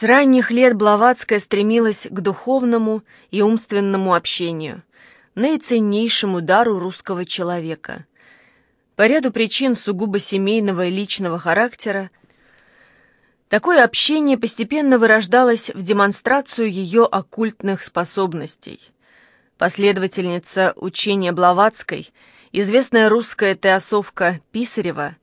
С ранних лет Блаватская стремилась к духовному и умственному общению, наиценнейшему дару русского человека. По ряду причин сугубо семейного и личного характера такое общение постепенно вырождалось в демонстрацию ее оккультных способностей. Последовательница учения Блаватской, известная русская теософка Писарева,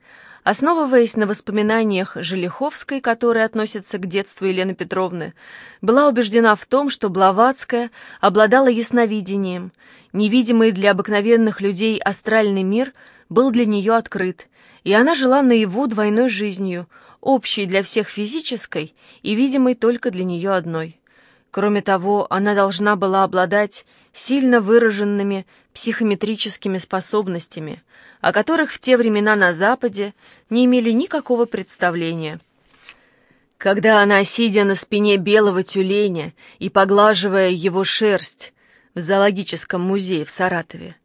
Основываясь на воспоминаниях Желиховской, которые относятся к детству Елены Петровны, была убеждена в том, что Блаватская обладала ясновидением, невидимый для обыкновенных людей астральный мир был для нее открыт, и она жила наяву двойной жизнью, общей для всех физической и видимой только для нее одной. Кроме того, она должна была обладать сильно выраженными психометрическими способностями, о которых в те времена на Западе не имели никакого представления. Когда она, сидя на спине белого тюленя и поглаживая его шерсть в зоологическом музее в Саратове,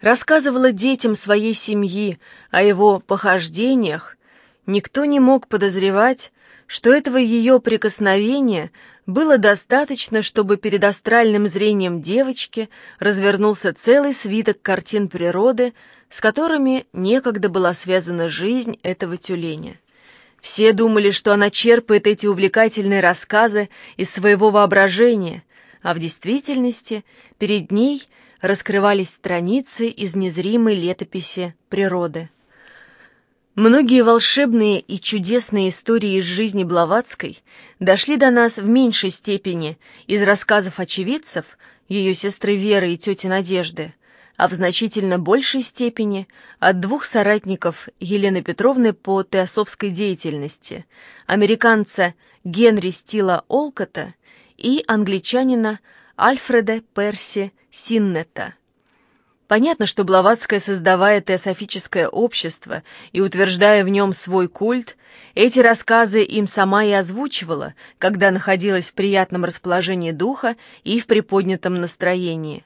рассказывала детям своей семьи о его похождениях, никто не мог подозревать, что этого ее прикосновения было достаточно, чтобы перед астральным зрением девочки развернулся целый свиток картин природы, с которыми некогда была связана жизнь этого тюленя. Все думали, что она черпает эти увлекательные рассказы из своего воображения, а в действительности перед ней раскрывались страницы из незримой летописи природы. Многие волшебные и чудесные истории из жизни Блаватской дошли до нас в меньшей степени из рассказов очевидцев, ее сестры Веры и тети Надежды, а в значительно большей степени от двух соратников Елены Петровны по теософской деятельности, американца Генри Стила Олкота и англичанина Альфреда Перси Синнета. Понятно, что Блаватская, создавая теософическое общество и утверждая в нем свой культ, эти рассказы им сама и озвучивала, когда находилась в приятном расположении духа и в приподнятом настроении.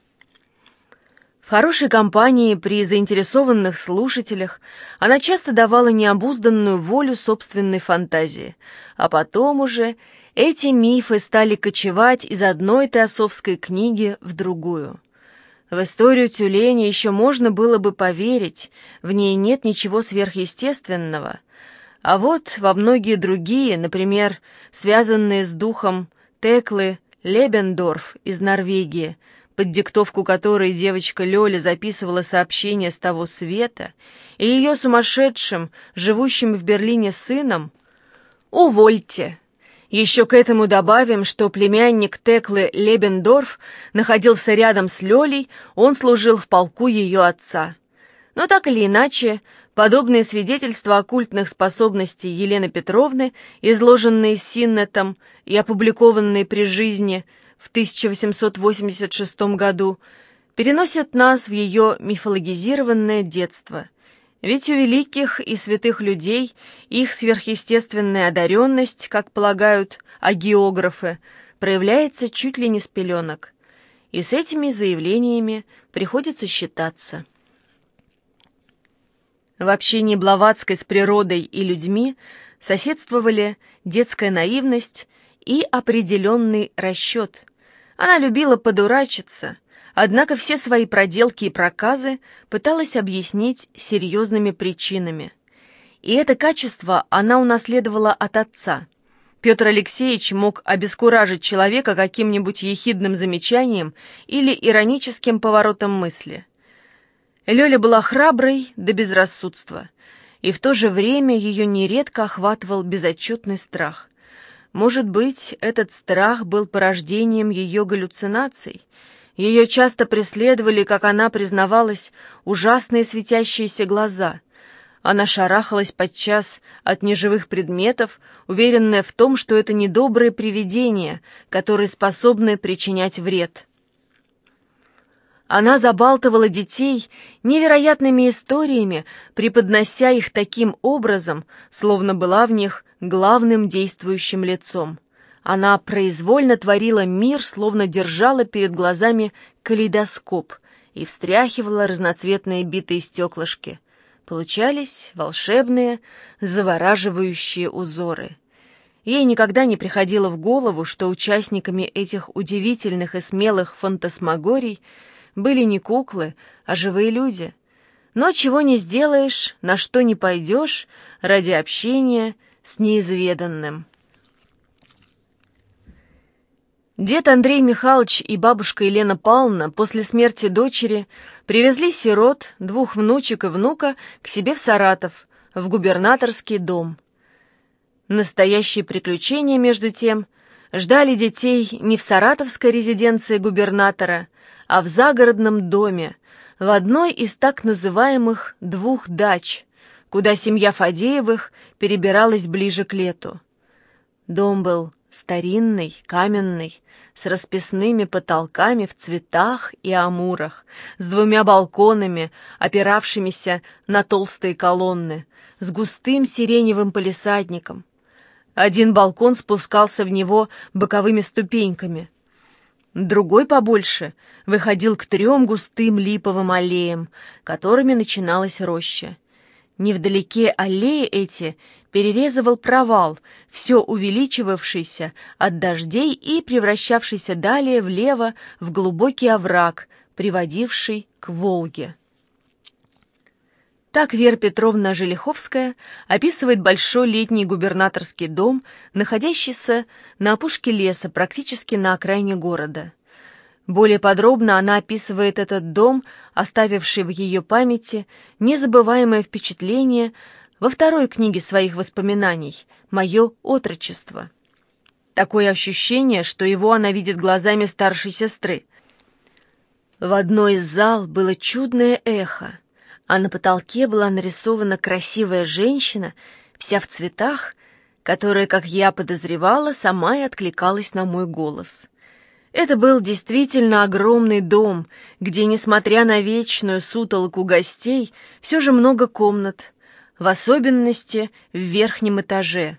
В хорошей компании при заинтересованных слушателях она часто давала необузданную волю собственной фантазии, а потом уже эти мифы стали кочевать из одной теософской книги в другую. В историю тюленя еще можно было бы поверить, в ней нет ничего сверхъестественного. А вот во многие другие, например, связанные с духом Теклы Лебендорф из Норвегии, под диктовку которой девочка Лёля записывала сообщения с того света, и ее сумасшедшим, живущим в Берлине сыном, увольте, еще к этому добавим, что племянник Теклы Лебендорф находился рядом с Лёлей, он служил в полку ее отца. Но так или иначе, подобные свидетельства оккультных способностей Елены Петровны, изложенные Синнетом и опубликованные при жизни в 1886 году, переносят нас в ее мифологизированное детство – ведь у великих и святых людей их сверхъестественная одаренность, как полагают агиографы, проявляется чуть ли не с пеленок. И с этими заявлениями приходится считаться. В общении Блаватской с природой и людьми соседствовали детская наивность и определенный расчет. Она любила подурачиться, Однако все свои проделки и проказы пыталась объяснить серьезными причинами. И это качество она унаследовала от отца. Петр Алексеевич мог обескуражить человека каким-нибудь ехидным замечанием или ироническим поворотом мысли. Лёля была храброй до безрассудства, и в то же время ее нередко охватывал безотчетный страх. Может быть, этот страх был порождением ее галлюцинаций – ее часто преследовали, как она признавалась, ужасные светящиеся глаза. Она шарахалась подчас от неживых предметов, уверенная в том, что это недобрые привидения, которые способны причинять вред. Она забалтывала детей невероятными историями, преподнося их таким образом, словно была в них главным действующим лицом. Она произвольно творила мир, словно держала перед глазами калейдоскоп и встряхивала разноцветные битые стеклышки. Получались волшебные, завораживающие узоры. Ей никогда не приходило в голову, что участниками этих удивительных и смелых фантасмагорий были не куклы, а живые люди. Но чего не сделаешь, на что не пойдешь ради общения с неизведанным. Дед Андрей Михайлович и бабушка Елена Павловна после смерти дочери привезли сирот, двух внучек и внука к себе в Саратов, в губернаторский дом. Настоящие приключения, между тем, ждали детей не в саратовской резиденции губернатора, а в загородном доме, в одной из так называемых «двух дач», куда семья Фадеевых перебиралась ближе к лету. Дом был старинный, каменный, с расписными потолками в цветах и амурах, с двумя балконами, опиравшимися на толстые колонны, с густым сиреневым палисадником, один балкон спускался в него боковыми ступеньками. Другой побольше выходил к трем густым липовым аллеям, которыми начиналась роща. Невдалеке аллеи эти перерезывал провал, все увеличивавшийся от дождей и превращавшийся далее влево в глубокий овраг, приводивший к Волге. Так Вера Петровна Желиховская описывает большой летний губернаторский дом, находящийся на опушке леса, практически на окраине города. Более подробно она описывает этот дом, оставивший в ее памяти незабываемое впечатление во второй книге своих воспоминаний «Мое отрочество». Такое ощущение, что его она видит глазами старшей сестры. В одной из зал было чудное эхо а на потолке была нарисована красивая женщина, вся в цветах, которая, как я подозревала, сама и откликалась на мой голос. Это был действительно огромный дом, где, несмотря на вечную сутолоку гостей, все же много комнат, в особенности в верхнем этаже.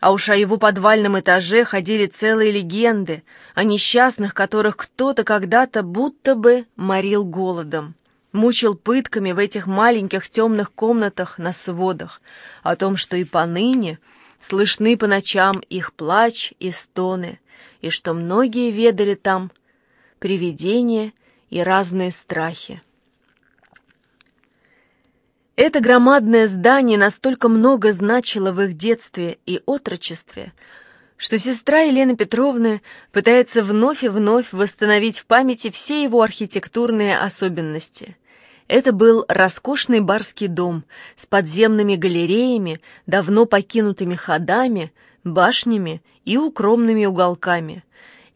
А уж о его подвальном этаже ходили целые легенды, о несчастных, которых кто-то когда-то будто бы морил голодом мучил пытками в этих маленьких темных комнатах на сводах, о том, что и поныне слышны по ночам их плач и стоны, и что многие ведали там привидения и разные страхи. Это громадное здание настолько много значило в их детстве и отрочестве, что сестра Елены Петровны пытается вновь и вновь восстановить в памяти все его архитектурные особенности – это был роскошный барский дом с подземными галереями, давно покинутыми ходами, башнями и укромными уголками.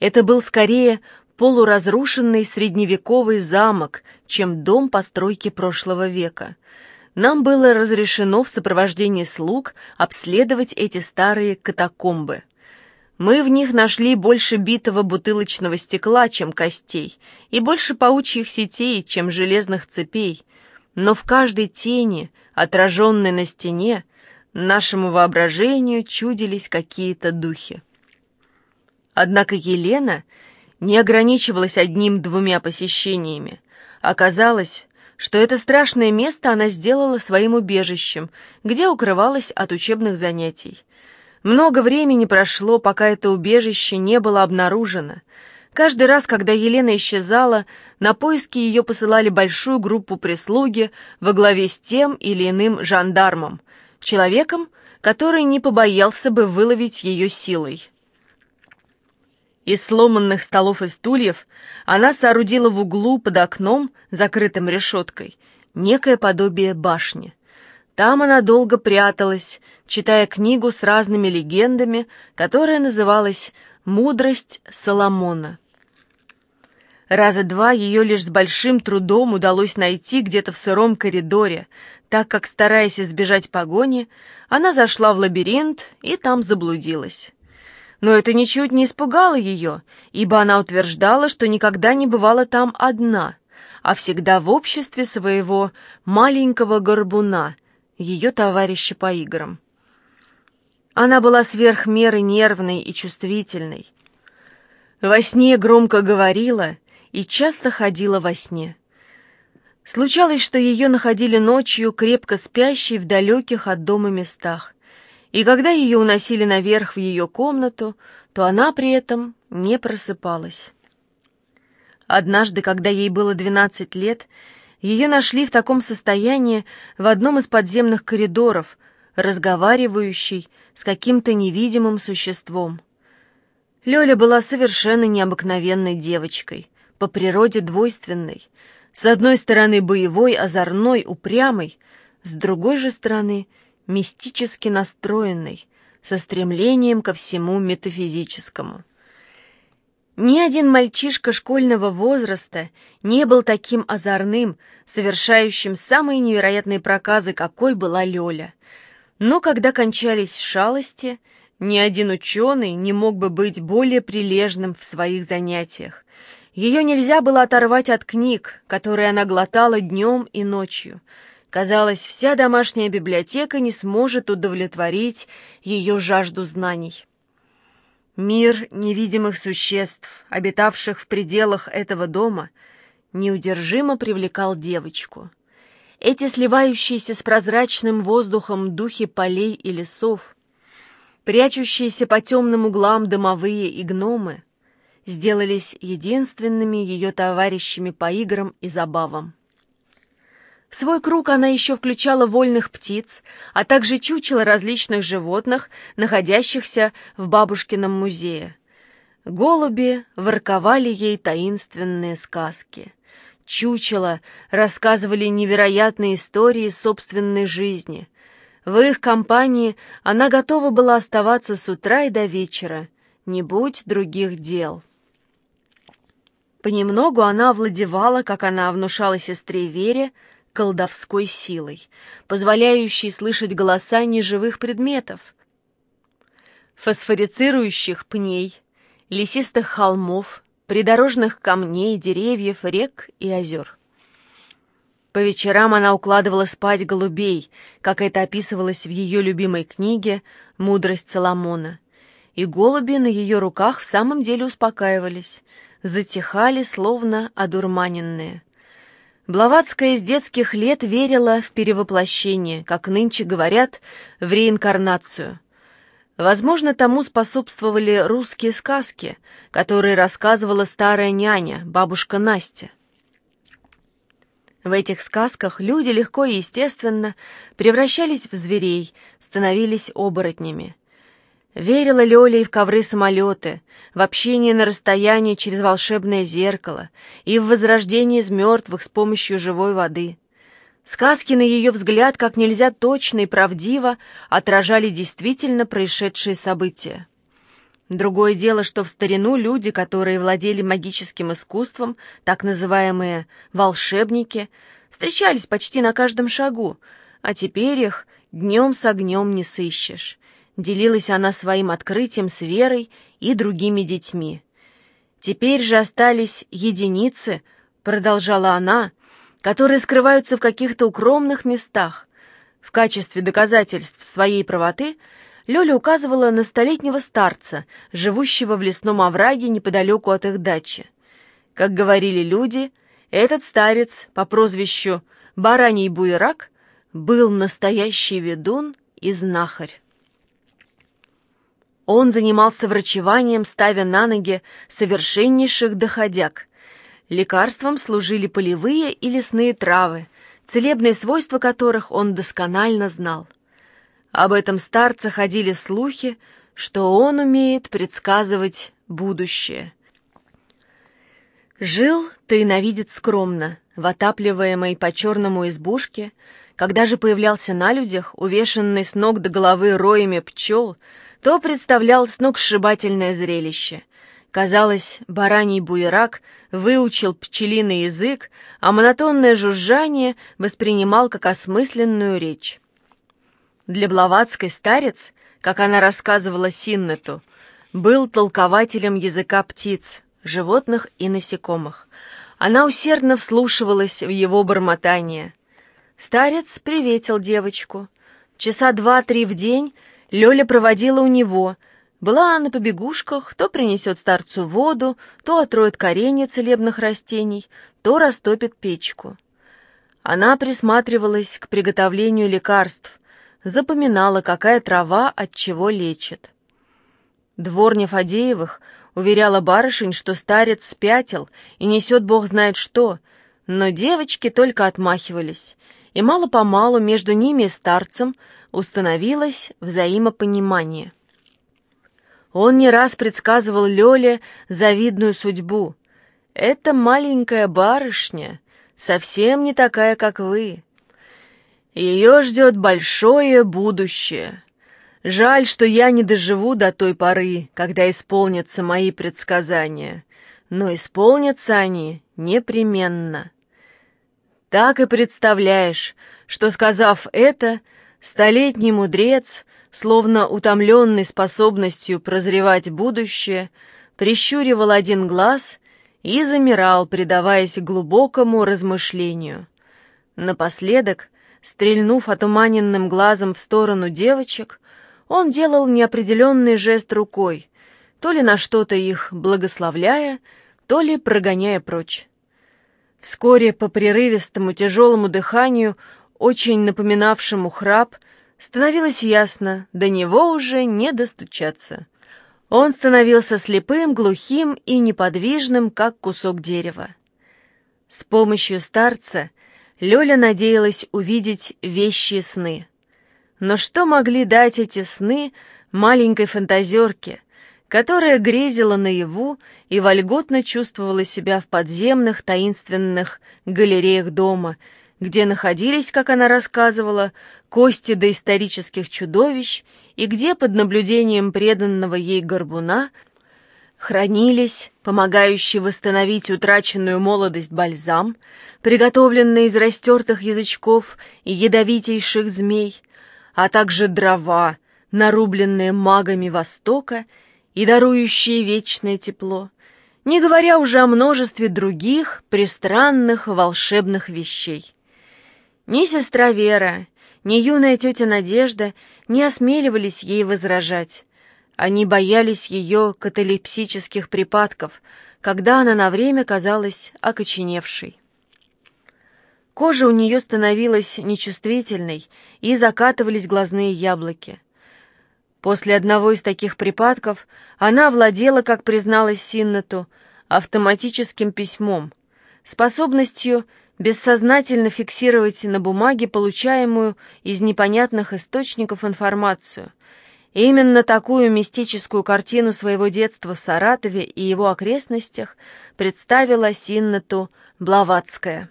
Это был скорее полуразрушенный средневековый замок, чем дом постройки прошлого века. Нам было разрешено в сопровождении слуг обследовать эти старые катакомбы. Мы в них нашли больше битого бутылочного стекла, чем костей, и больше паучьих сетей, чем железных цепей. Но в каждой тени, отраженной на стене, нашему воображению чудились какие-то духи. Однако Елена не ограничивалась одним-двумя посещениями. Оказалось, что это страшное место она сделала своим убежищем, где укрывалась от учебных занятий. Много времени прошло, пока это убежище не было обнаружено. Каждый раз, когда Елена исчезала, на поиски ее посылали большую группу прислуги во главе с тем или иным жандармом, человеком, который не побоялся бы выловить ее силой. Из сломанных столов и стульев она соорудила в углу под окном, закрытым решеткой, некое подобие башни. Там она долго пряталась, читая книгу с разными легендами, которая называлась «Мудрость Соломона». Раза два ее лишь с большим трудом удалось найти где-то в сыром коридоре, так как, стараясь избежать погони, она зашла в лабиринт и там заблудилась. Но это ничуть не испугало ее, ибо она утверждала, что никогда не бывала там одна, а всегда в обществе своего маленького горбуна — ее товарища по играм. Она была сверх меры нервной и чувствительной. Во сне громко говорила и часто ходила во сне. Случалось, что ее находили ночью крепко спящей в далеких от дома местах. И когда ее уносили наверх в ее комнату, то она при этом не просыпалась. Однажды, когда ей было 12 лет, ее нашли в таком состоянии в одном из подземных коридоров, разговаривающей с каким-то невидимым существом. Лёля была совершенно необыкновенной девочкой, по природе двойственной. С одной стороны боевой, озорной, упрямой, с другой же стороны мистически настроенной, со стремлением ко всему метафизическому. Ни один мальчишка школьного возраста не был таким озорным, совершающим самые невероятные проказы, какой была Лёля. Но когда кончались шалости, ни один ученый не мог бы быть более прилежным в своих занятиях. Ее нельзя было оторвать от книг, которые она глотала днем и ночью. Казалось, вся домашняя библиотека не сможет удовлетворить ее жажду знаний. Мир невидимых существ, обитавших в пределах этого дома, неудержимо привлекал девочку. Эти сливающиеся с прозрачным воздухом духи полей и лесов, прячущиеся по темным углам домовые и гномы, сделались единственными ее товарищами по играм и забавам. В свой круг она еще включала вольных птиц, а также чучело различных животных, находящихся в бабушкином музее. Голуби ворковали ей таинственные сказки. Чучела рассказывали невероятные истории собственной жизни. В их компании она готова была оставаться с утра и до вечера, не будь других дел. Понемногу она овладевала, как она внушала сестре Вере, колдовской силой, позволяющей слышать голоса неживых предметов, фосфорицирующих пней, лесистых холмов, придорожных камней, деревьев, рек и озер. По вечерам она укладывала спать голубей, как это описывалось в ее любимой книге «Мудрость Соломона», и голуби на ее руках в самом деле успокаивались, затихали, словно одурманенные. Блаватская с детских лет верила в перевоплощение, как нынче говорят, в реинкарнацию. Возможно, тому способствовали русские сказки, которые рассказывала старая няня, бабушка Настя. В этих сказках люди легко и естественно превращались в зверей, становились оборотнями. Верила Лёля и в ковры-самолеты, в общение на расстоянии через волшебное зеркало и в возрождение из мертвых с помощью живой воды. Сказки, на ее взгляд, как нельзя точно и правдиво отражали действительно происшедшие события. Другое дело, что в старину люди, которые владели магическим искусством, так называемые «волшебники», встречались почти на каждом шагу, а теперь их днем с огнем не сыщешь. Делилась она своим открытием с Верой и другими детьми. «Теперь же остались единицы», — продолжала она, «которые скрываются в каких-то укромных местах. В качестве доказательств своей правоты Лёля указывала на столетнего старца, живущего в лесном овраге неподалеку от их дачи. Как говорили люди, этот старец по прозвищу Бараний Буерак был настоящий ведун и знахарь. Он занимался врачеванием, ставя на ноги совершеннейших доходяг. Лекарством служили полевые и лесные травы, целебные свойства которых он досконально знал. Об этом старце ходили слухи, что он умеет предсказывать будущее. Жил тайновидец скромно, в отапливаемой по-черному избушке, когда же появлялся на людях, увешанный с ног до головы роями пчел, то представлял сногсшибательное зрелище. Казалось, бараний буерак выучил пчелиный язык, а монотонное жужжание воспринимал как осмысленную речь. Для Блаватской старец, как она рассказывала Синнету, был толкователем языка птиц, животных и насекомых. Она усердно вслушивалась в его бормотание. Старец приветил девочку. Часа два-три в день Лёля проводила у него. Была на побегушках, то принесет старцу воду, то отроет коренья целебных растений, то растопит печку. Она присматривалась к приготовлению лекарств, запоминала, какая трава от чего лечит. Дворня Фадеевых уверяла барышень, что старец спятил и несет бог знает что, но девочки только отмахивались, и мало-помалу между ними и старцем установилось взаимопонимание. Он не раз предсказывал Лёле завидную судьбу. «Эта маленькая барышня совсем не такая, как вы. Ее ждет большое будущее. Жаль, что я не доживу до той поры, когда исполнятся мои предсказания. Но исполнятся они непременно. Так и представляешь, что, сказав это, столетний мудрец, словно утомленный способностью прозревать будущее, прищуривал один глаз и замирал, предаваясь глубокому размышлению. Напоследок, стрельнув отуманенным глазом в сторону девочек, он делал неопределенный жест рукой, то ли на что-то их благословляя, то ли прогоняя прочь. Вскоре по прерывистому тяжелому дыханию, очень напоминавшему храп, становилось ясно, до него уже не достучаться. Он становился слепым, глухим и неподвижным, как кусок дерева. С помощью старца Лёля надеялась увидеть вещи сны. Но что могли дать эти сны маленькой фантазерке, которая грезила наяву и вольготно чувствовала себя в подземных таинственных галереях дома, где находились, как она рассказывала, кости доисторических чудовищ и где под наблюдением преданного ей горбуна хранились, помогающий восстановить утраченную молодость бальзам, приготовленный из растертых язычков и ядовитейших змей, а также дрова, нарубленные магами Востока и дарующие вечное тепло, не говоря уже о множестве других пристранных волшебных вещей. Ни сестра Вера, ни юная тетя Надежда не осмеливались ей возражать. Они боялись ее каталепсических припадков, когда она на время казалась окоченевшей. Кожа у нее становилась нечувствительной, и закатывались глазные яблоки. После одного из таких припадков она владела, как призналась Синнету, автоматическим письмом, способностью бессознательно фиксировать на бумаге получаемую из непонятных источников информацию. И именно такую мистическую картину своего детства в Саратове и его окрестностях представила Синнету Блаватская.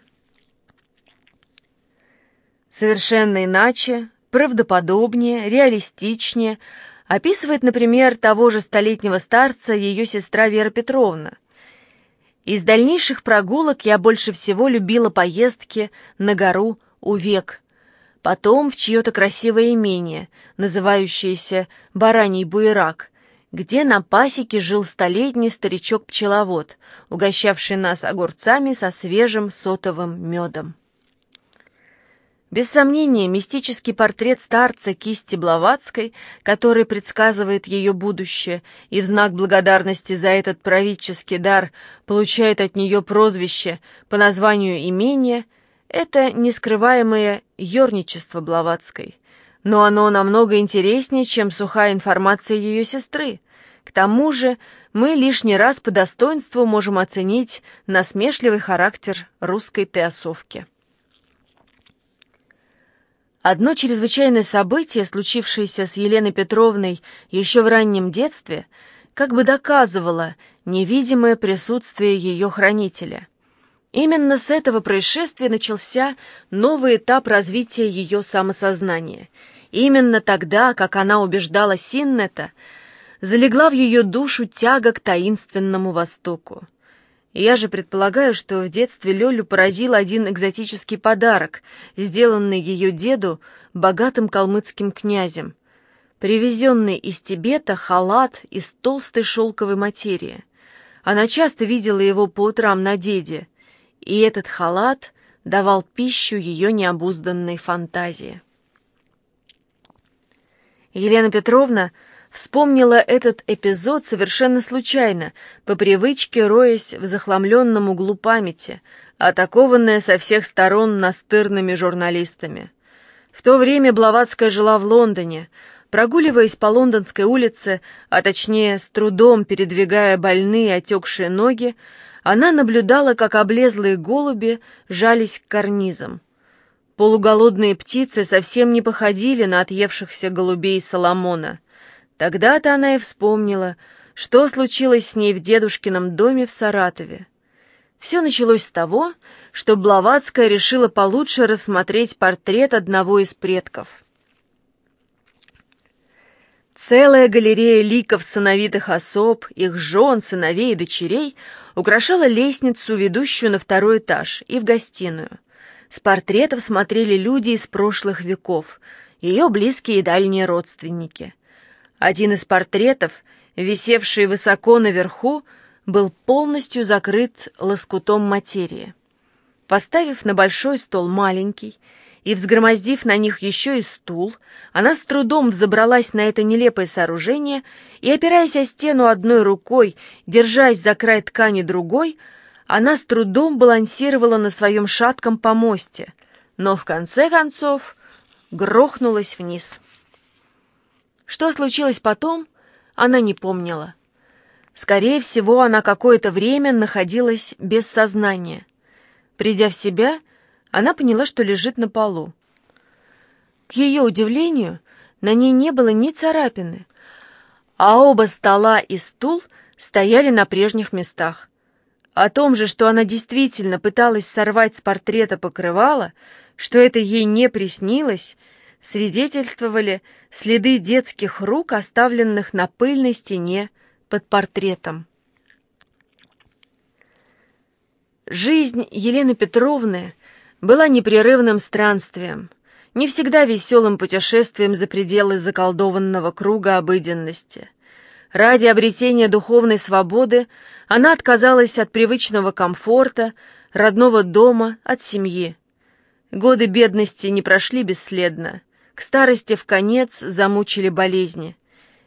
Совершенно иначе, правдоподобнее, реалистичнее описывает, например, того же столетнего старца ее сестра Вера Петровна. Из дальнейших прогулок я больше всего любила поездки на гору Увек, потом в чье-то красивое имение, называющееся Бараний Буерак, где на пасеке жил столетний старичок-пчеловод, угощавший нас огурцами со свежим сотовым медом. Без сомнения, мистический портрет старца кисти Блаватской, который предсказывает ее будущее и в знак благодарности за этот правительский дар получает от нее прозвище по названию имения, это нескрываемое ерничество Блаватской. Но оно намного интереснее, чем сухая информация ее сестры. К тому же мы лишний раз по достоинству можем оценить насмешливый характер русской теосовки. Одно чрезвычайное событие, случившееся с Еленой Петровной еще в раннем детстве, как бы доказывало невидимое присутствие ее хранителя. Именно с этого происшествия начался новый этап развития ее самосознания. Именно тогда, как она убеждала Синнета, залегла в ее душу тяга к таинственному Востоку. Я же предполагаю, что в детстве Лёлю поразил один экзотический подарок, сделанный ее деду богатым калмыцким князем. Привезенный из Тибета халат из толстой шелковой материи. Она часто видела его по утрам на деде, и этот халат давал пищу ее необузданной фантазии. Елена Петровна Вспомнила этот эпизод совершенно случайно, по привычке роясь в захламленном углу памяти, атакованная со всех сторон настырными журналистами. В то время Блаватская жила в Лондоне. Прогуливаясь по лондонской улице, а точнее с трудом передвигая больные отекшие ноги, она наблюдала, как облезлые голуби жались к карнизам. Полуголодные птицы совсем не походили на отъевшихся голубей Соломона. Тогда-то она и вспомнила, что случилось с ней в дедушкином доме в Саратове. Все началось с того, что Блаватская решила получше рассмотреть портрет одного из предков. Целая галерея ликов сыновитых особ, их жен, сыновей и дочерей украшала лестницу, ведущую на второй этаж, и в гостиную. С портретов смотрели люди из прошлых веков, ее близкие и дальние родственники. Один из портретов, висевший высоко наверху, был полностью закрыт лоскутом материи. Поставив на большой стол маленький и взгромоздив на них еще и стул, она с трудом взобралась на это нелепое сооружение и, опираясь о стену одной рукой, держась за край ткани другой, она с трудом балансировала на своем шатком помосте, но в конце концов грохнулась вниз. Что случилось потом, она не помнила. Скорее всего, она какое-то время находилась без сознания. Придя в себя, она поняла, что лежит на полу. К ее удивлению, на ней не было ни царапины, а оба стола и стул стояли на прежних местах. О том же, что она действительно пыталась сорвать с портрета покрывало, что это ей не приснилось, свидетельствовали следы детских рук, оставленных на пыльной стене под портретом. Жизнь Елены Петровны была непрерывным странствием, не всегда веселым путешествием за пределы заколдованного круга обыденности. Ради обретения духовной свободы она отказалась от привычного комфорта, родного дома, от семьи. Годы бедности не прошли бесследно. К старости в конец замучили болезни.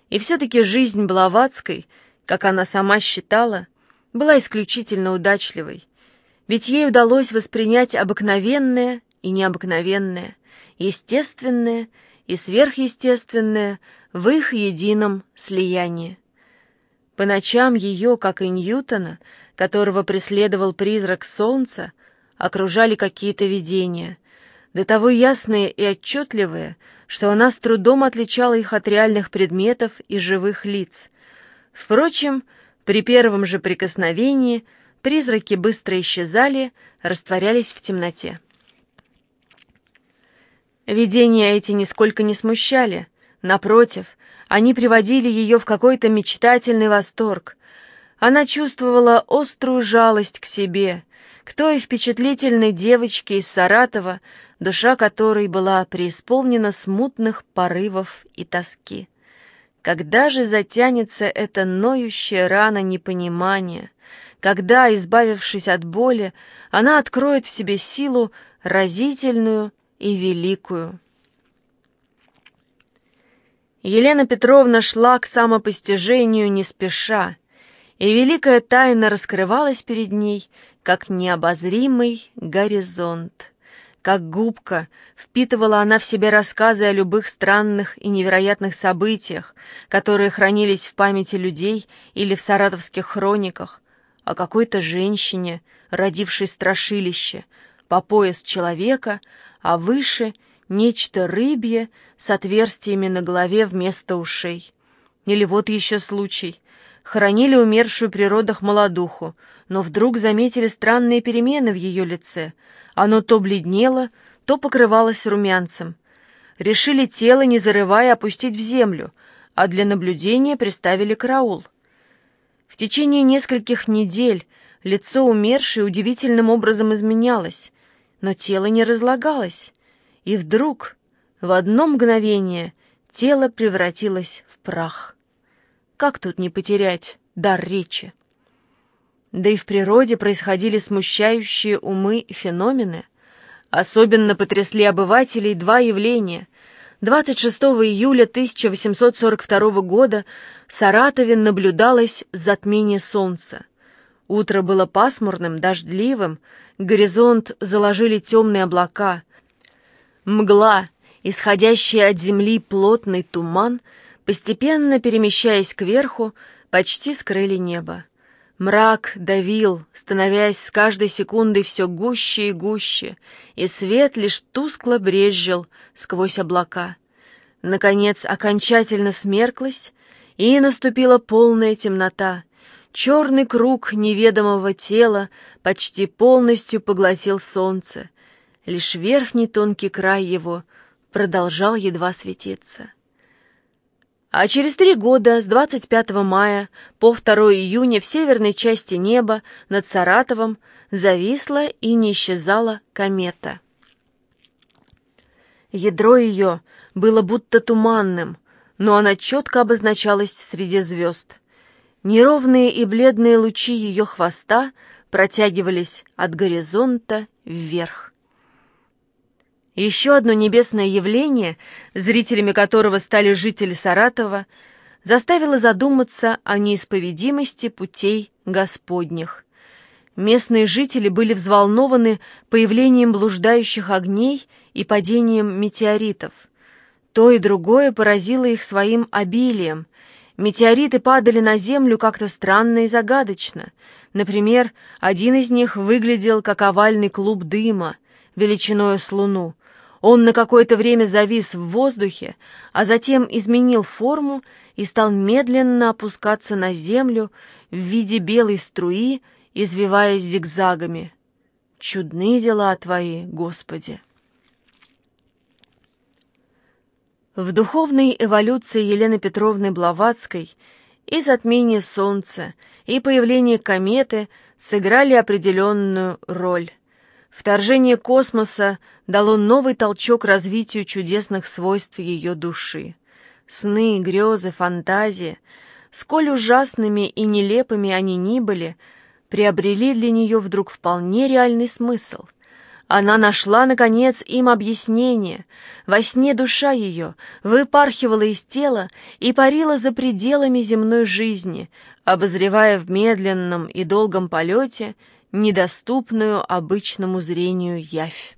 И все-таки жизнь Блаватской, как она сама считала, была исключительно удачливой. Ведь ей удалось воспринять обыкновенное и необыкновенное, естественное и сверхъестественное в их едином слиянии. По ночам ее, как и Ньютона, которого преследовал призрак солнца, окружали какие-то видения, до того ясные и отчетливые, что она с трудом отличала их от реальных предметов и живых лиц. Впрочем, при первом же прикосновении призраки быстро исчезали, растворялись в темноте. Видения эти нисколько не смущали, напротив, они приводили ее в какой-то мечтательный восторг. Она чувствовала острую жалость к себе, к той впечатлительной девочке из Саратова, душа которой была преисполнена смутных порывов и тоски. Когда же затянется эта ноющая рана непонимания? Когда, избавившись от боли, она откроет в себе силу разительную и великую? Елена Петровна шла к самопостижению не спеша, и великая тайна раскрывалась перед ней, как необозримый горизонт. Как губка впитывала она в себя рассказы о любых странных и невероятных событиях, которые хранились в памяти людей или в саратовских хрониках, о какой-то женщине, родившей страшилище, по пояс человека, а выше — нечто рыбье с отверстиями на голове вместо ушей. Или вот еще случай. Хоронили умершую при родах молодуху, но вдруг заметили странные перемены в ее лице. Оно то бледнело, то покрывалось румянцем. Решили тело, не зарывая, опустить в землю, а для наблюдения приставили караул. В течение нескольких недель лицо умершей удивительным образом изменялось, но тело не разлагалось. И вдруг, в одно мгновение, тело превратилось в прах. Как тут не потерять дар речи? Да и в природе происходили смущающие умы феномены. Особенно потрясли обывателей два явления. 26 июля 1842 года в Саратове наблюдалось затмение солнца. Утро было пасмурным, дождливым, горизонт заложили темные облака — Мгла Исходящий от земли плотный туман, постепенно перемещаясь кверху, почти скрыли небо. Мрак давил, становясь с каждой секундой все гуще и гуще, и свет лишь тускло брезжил сквозь облака. Наконец, окончательно смерклась, и наступила полная темнота. Черный круг неведомого тела почти полностью поглотил солнце. Лишь верхний тонкий край его продолжал едва светиться. А через три года, с 25 мая по 2 июня в северной части неба над Саратовом зависла и не исчезала комета. Ядро ее было будто туманным, но она четко обозначалась среди звезд. Неровные и бледные лучи ее хвоста протягивались от горизонта вверх. Еще одно небесное явление, зрителями которого стали жители Саратова, заставило задуматься о неисповедимости путей Господних. Местные жители были взволнованы появлением блуждающих огней и падением метеоритов. То и другое поразило их своим обилием. Метеориты падали на землю как-то странно и загадочно. Например, один из них выглядел как овальный клуб дыма, величиной с луну, он на какое-то время завис в воздухе, а затем изменил форму и стал медленно опускаться на землю в виде белой струи, извиваясь зигзагами. Чудные дела твои, Господи! В духовной эволюции Елены Петровны Блаватской и затмение Солнца, и появление кометы сыграли определенную роль. Вторжение космоса дало новый толчок развитию чудесных свойств ее души. Сны, грезы, фантазии, сколь ужасными и нелепыми они ни были, приобрели для нее вдруг вполне реальный смысл. Она нашла, наконец, им объяснение. Во сне душа ее выпархивала из тела и парила за пределами земной жизни, обозревая в медленном и долгом полете недоступную обычному зрению явь.